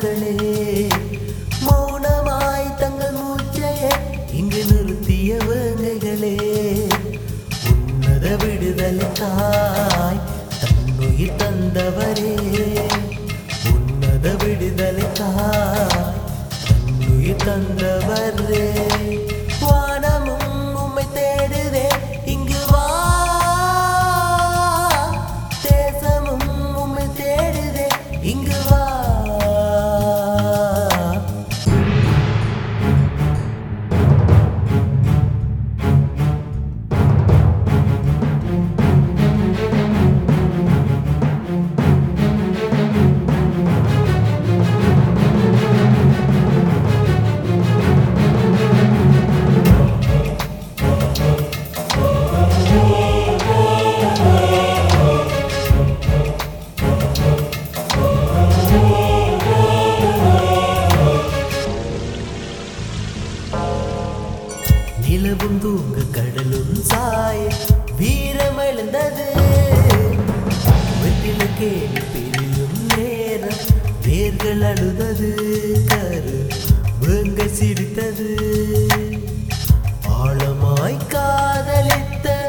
மண்ணில் மௌனமாய் தங்கள் மூச்சையே இங்கு நிறுத்திய வேங்கைகளே உன்னத விடுதலைக்காய் தன்னுயிர் தந்தவரே. உன்னத விடுதலைக்காய் தன்னுயிர் தந்தவரே. இங்கு வா. நிலவும் தூங்க கடலும் சாய. வீரம் எழுந்தது வெற்றில கேள்வி பிரியும் நேரம். வேர்கள் அழுதது. கரு வேங்க சிரித்தது. ஆழமாய் காதலித்த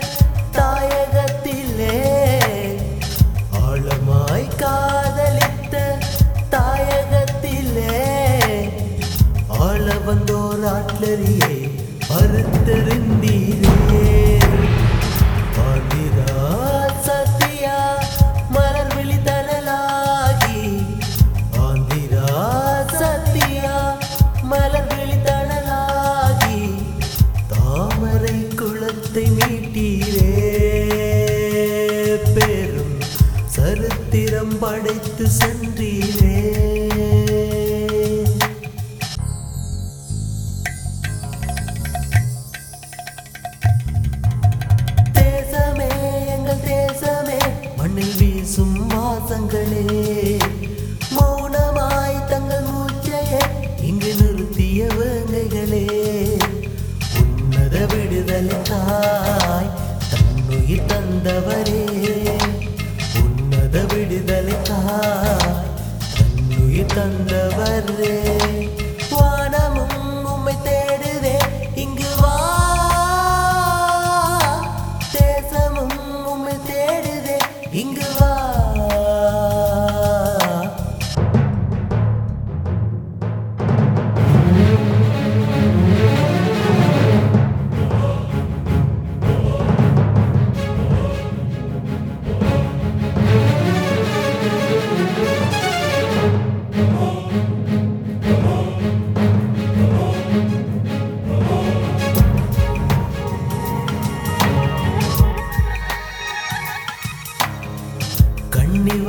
தாயகத்திலே. ஆழமாய் காதலித்த தாயகத்திலே. ஆள வந்தோர் ஆட்லரியே அறுத்தறிந்தீரே ஆந்திரா சத்தியா மலர் விழி தணலாகி ஆந்திரா சத்தியா மலர் விழி தணலாகி தாமரை குளத்தை மீட்டீரே. பெரும் சரித்திரம் படைத்து சென்றீரே. கண்ணில் வீசும் வாசங்களே. மௌனமாய் தங்கள் மூச்சையே இங்கு நிறுத்திய வேங்கைகளே. உன்னத விடுதலை தாய் தன்னுயிர் தந்தவரே. உன்னத விடுதலை தாய் தன்னுயிர் தந்தவரே. இங்கு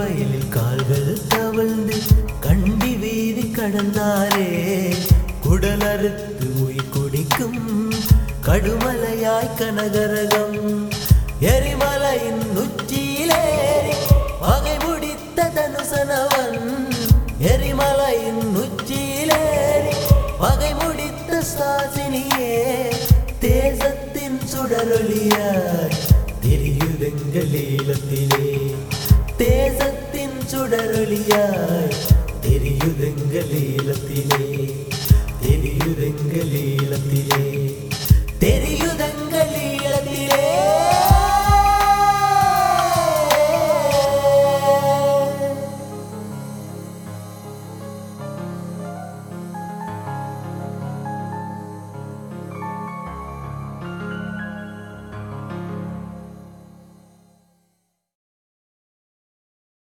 வயலில் கால்கள் தவழ்ந்து கண்டி வீதி கடந்தாரே. குடல் அறுத்து உயிர் குடிக்கும் கடுமலையாய் கனகரகம். எரிமலையின் உச்சியிலேறி பகை முடித்த தனுசனவன். எரிமலையின் உச்சியிலேறி பகை முடித்த சாசினியே. தேசத்தின் சுடரொலியா കിളിയായി